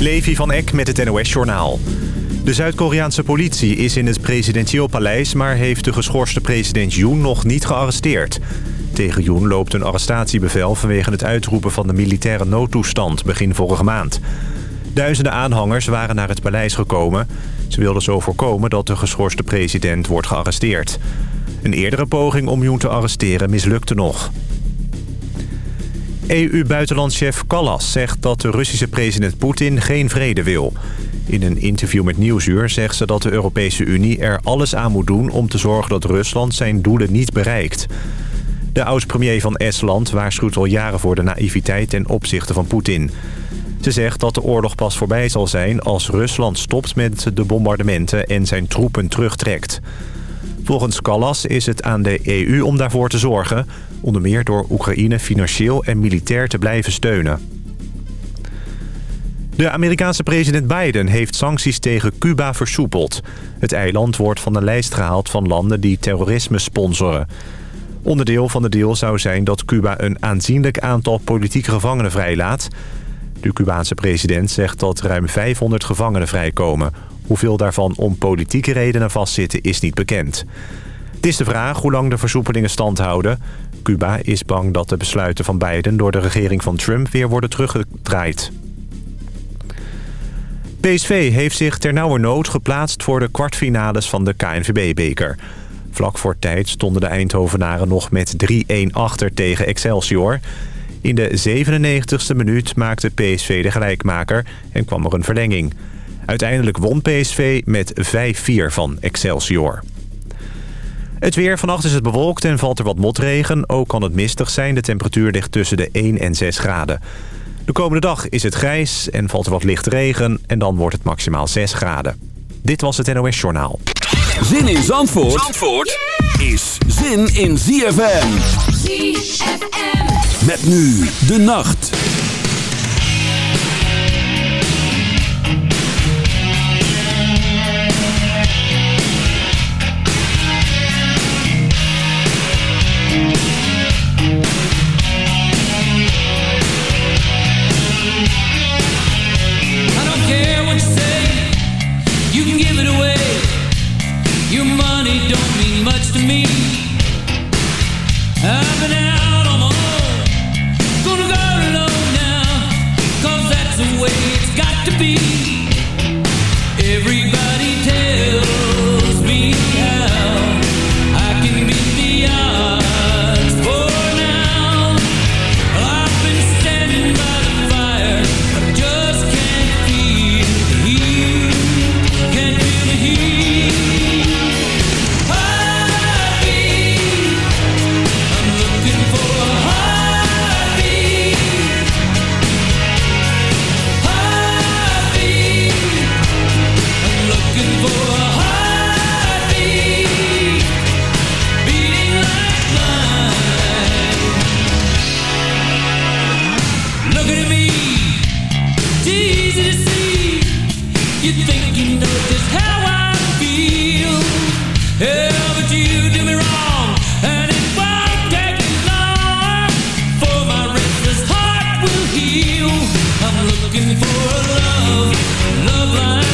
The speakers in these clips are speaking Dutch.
Levi van Eck met het NOS-journaal. De Zuid-Koreaanse politie is in het presidentieel paleis... maar heeft de geschorste president Yoon nog niet gearresteerd. Tegen Yoon loopt een arrestatiebevel... vanwege het uitroepen van de militaire noodtoestand begin vorige maand. Duizenden aanhangers waren naar het paleis gekomen. Ze wilden zo voorkomen dat de geschorste president wordt gearresteerd. Een eerdere poging om Yoon te arresteren mislukte nog. EU-buitenlandchef Callas zegt dat de Russische president Poetin geen vrede wil. In een interview met Nieuwsuur zegt ze dat de Europese Unie er alles aan moet doen... om te zorgen dat Rusland zijn doelen niet bereikt. De oud-premier van Estland waarschuwt al jaren voor de naïviteit ten opzichte van Poetin. Ze zegt dat de oorlog pas voorbij zal zijn als Rusland stopt met de bombardementen en zijn troepen terugtrekt. Volgens Callas is het aan de EU om daarvoor te zorgen... onder meer door Oekraïne financieel en militair te blijven steunen. De Amerikaanse president Biden heeft sancties tegen Cuba versoepeld. Het eiland wordt van de lijst gehaald van landen die terrorisme sponsoren. Onderdeel van de deal zou zijn dat Cuba een aanzienlijk aantal politieke gevangenen vrijlaat. De Cubaanse president zegt dat ruim 500 gevangenen vrijkomen... Hoeveel daarvan om politieke redenen vastzitten is niet bekend. Het is de vraag hoe lang de versoepelingen stand houden. Cuba is bang dat de besluiten van Biden door de regering van Trump weer worden teruggedraaid. PSV heeft zich ternauwernood geplaatst voor de kwartfinales van de KNVB-beker. Vlak voor tijd stonden de Eindhovenaren nog met 3-1 achter tegen Excelsior. In de 97e minuut maakte PSV de gelijkmaker en kwam er een verlenging. Uiteindelijk won PSV met 5-4 van Excelsior. Het weer. Vannacht is het bewolkt en valt er wat motregen. Ook kan het mistig zijn. De temperatuur ligt tussen de 1 en 6 graden. De komende dag is het grijs en valt er wat licht regen. En dan wordt het maximaal 6 graden. Dit was het NOS Journaal. Zin in Zandvoort, Zandvoort is zin in ZFM. ZFM. Met nu de nacht. looking for a love, love like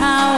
how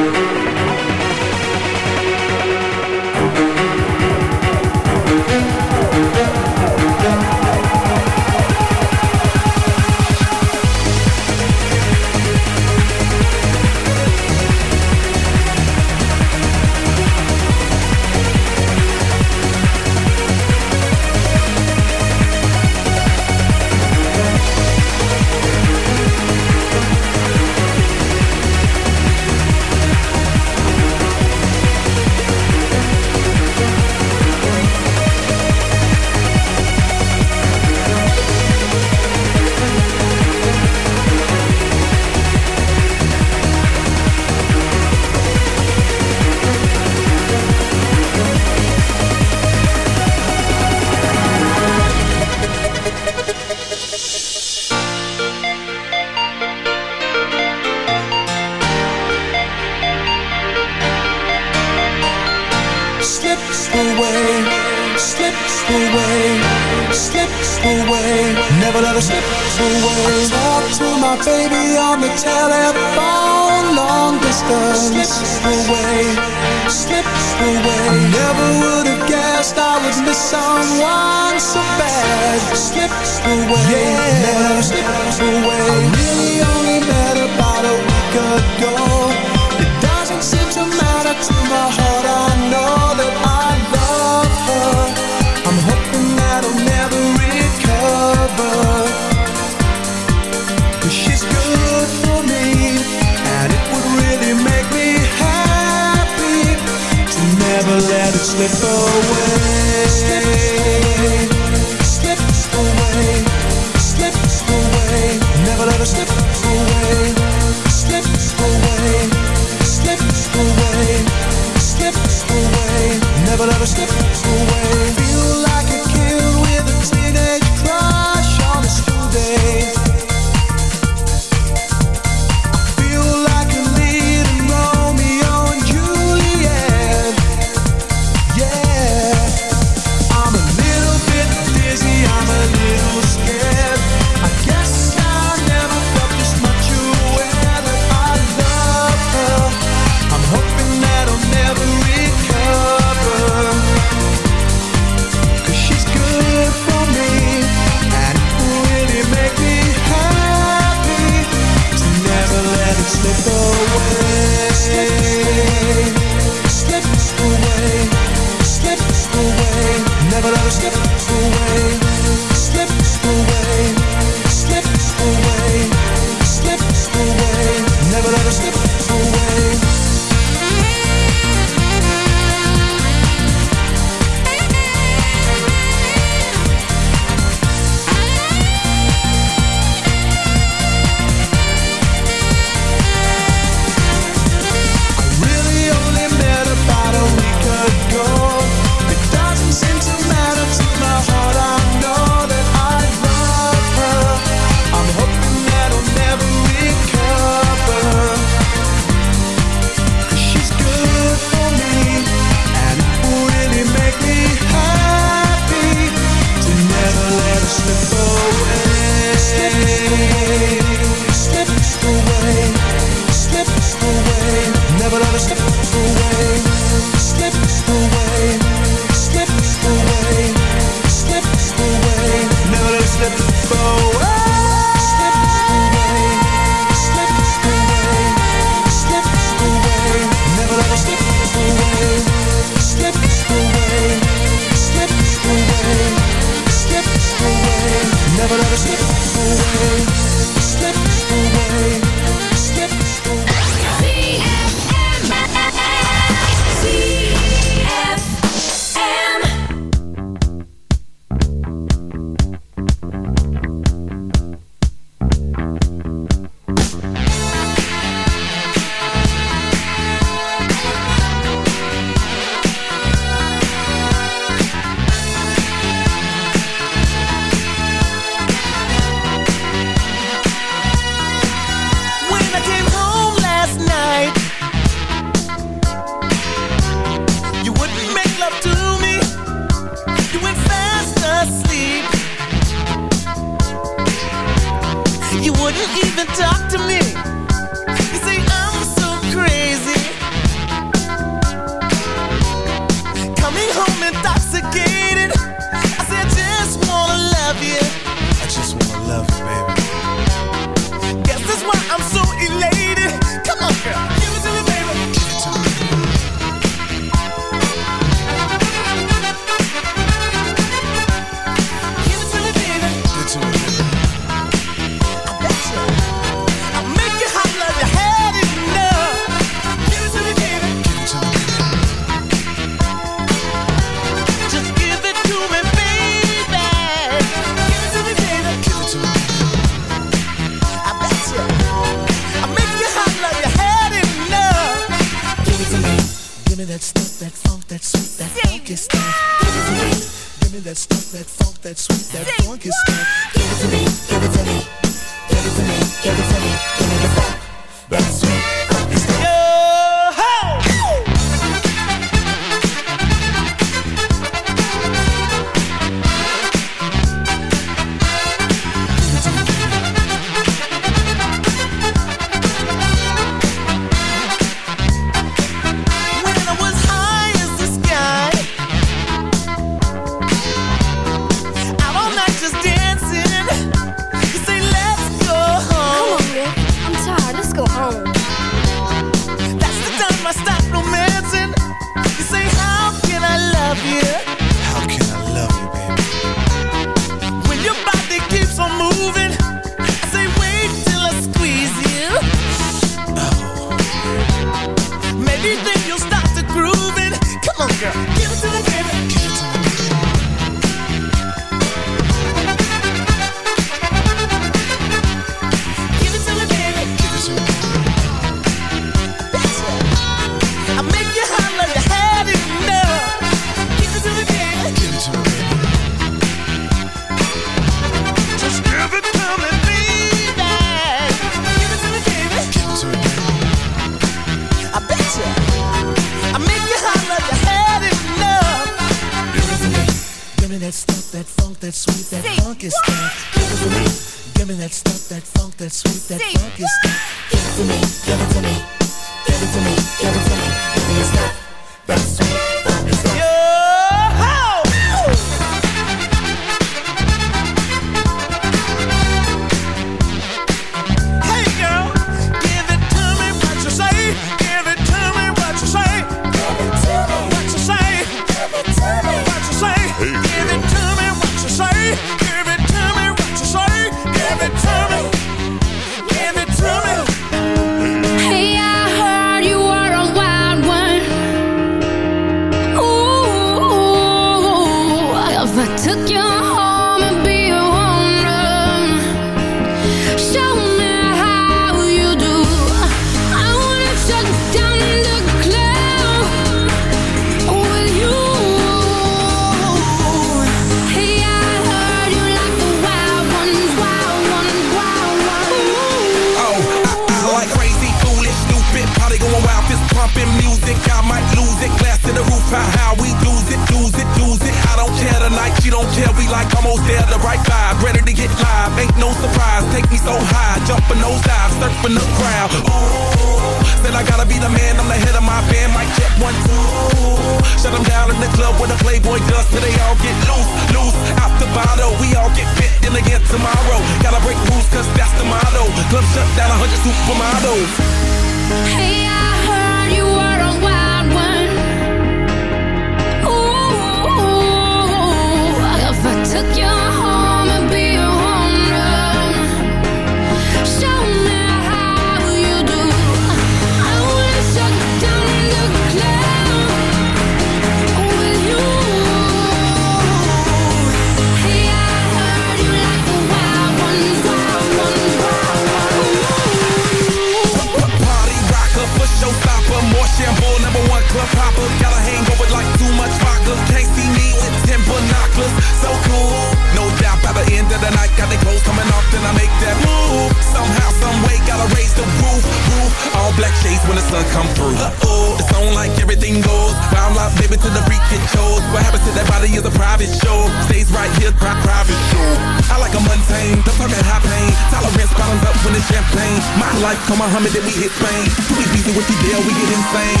and champagne. My life, come Muhammad, then we hit Spain. We busy with the deal, we get insane.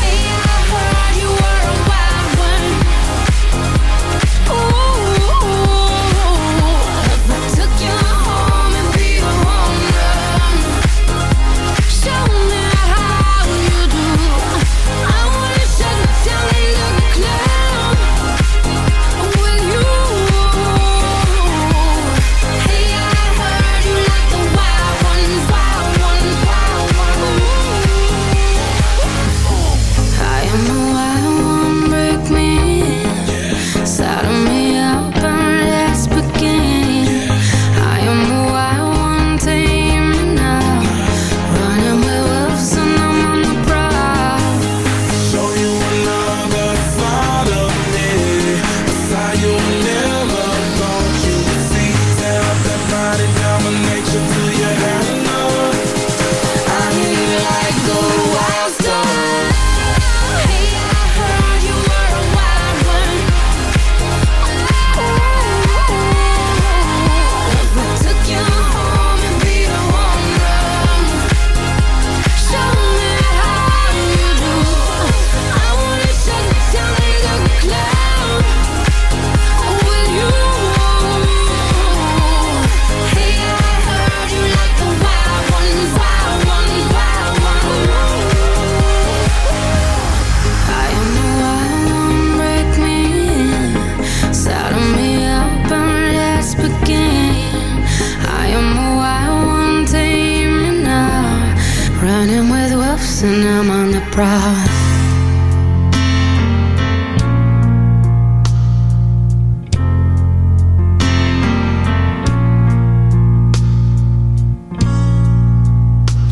Hey, I heard you were a wild one. Ooh.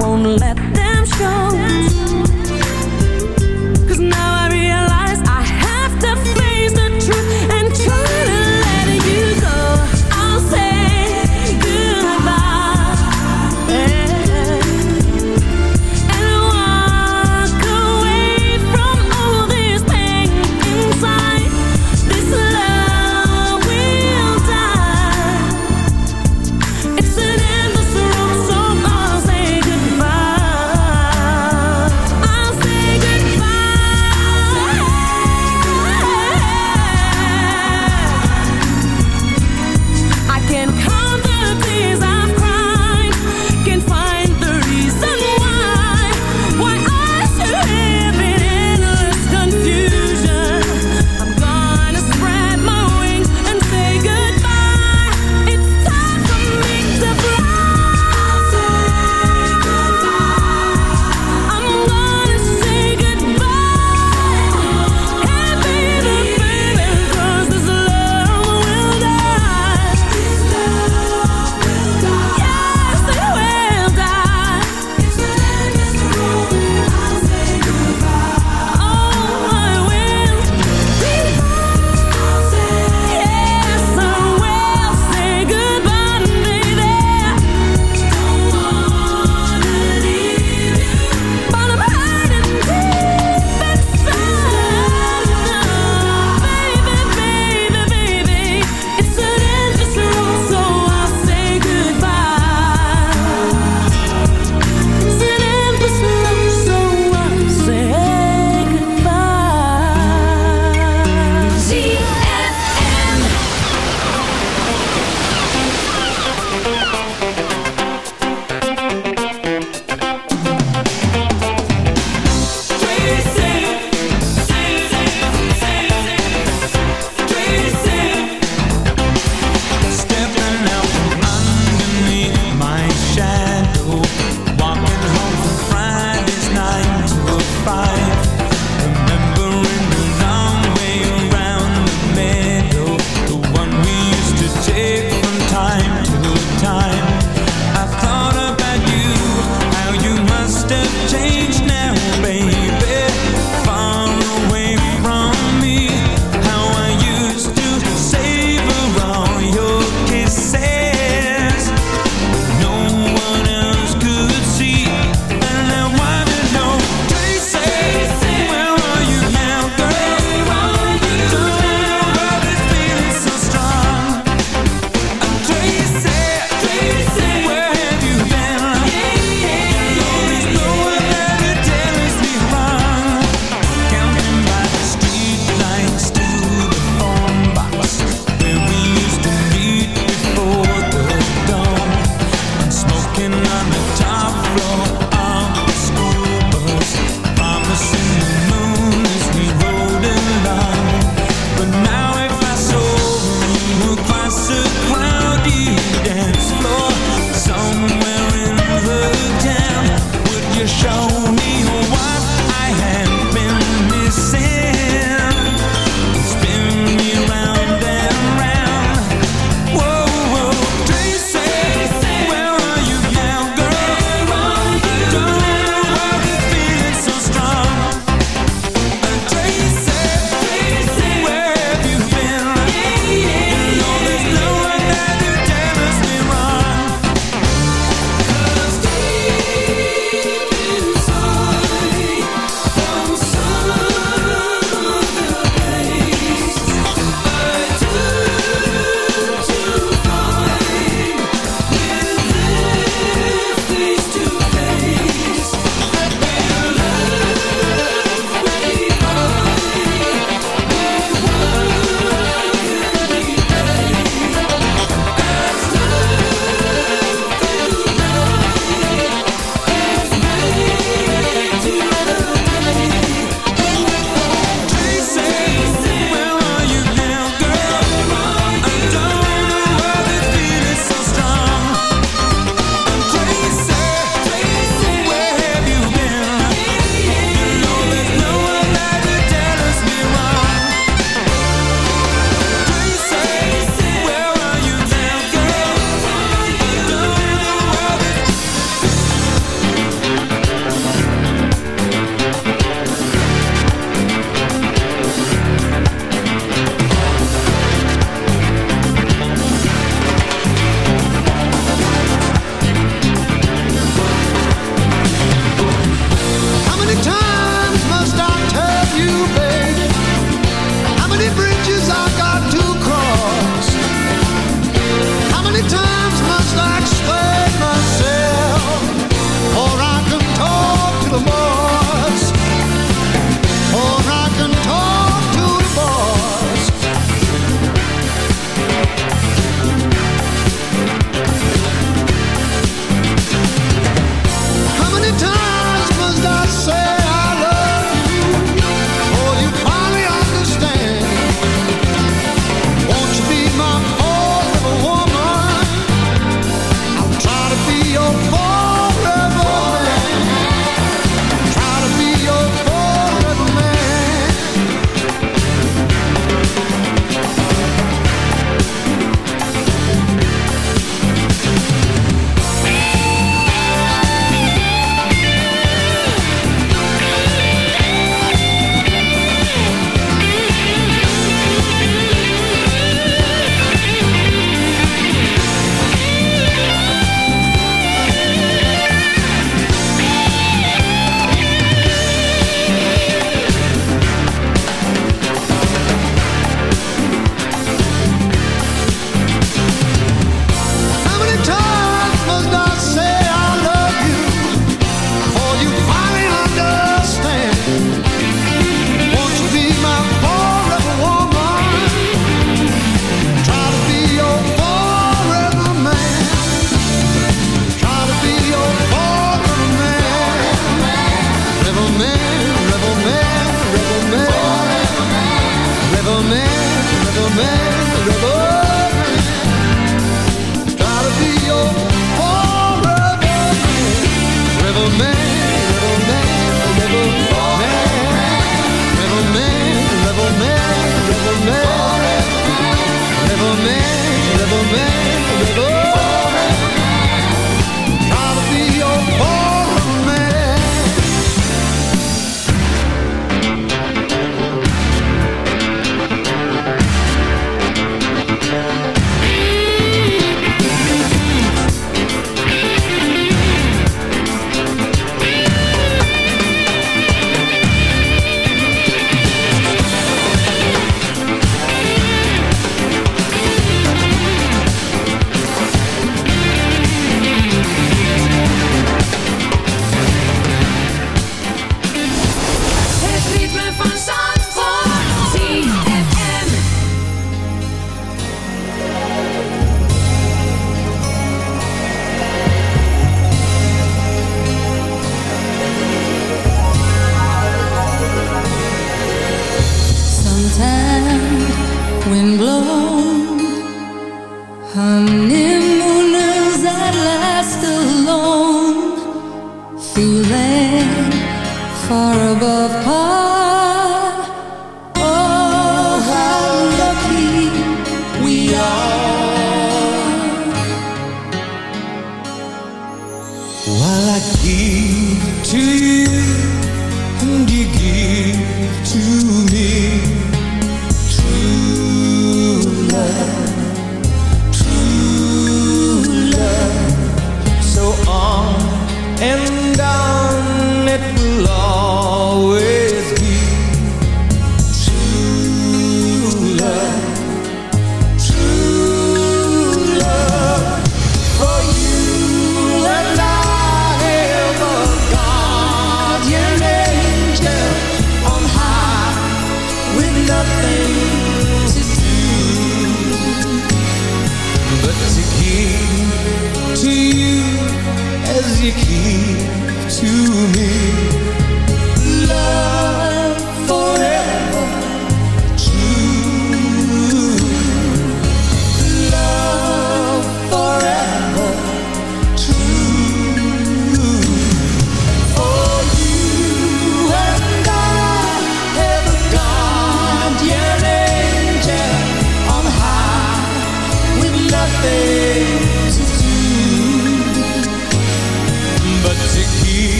Won't let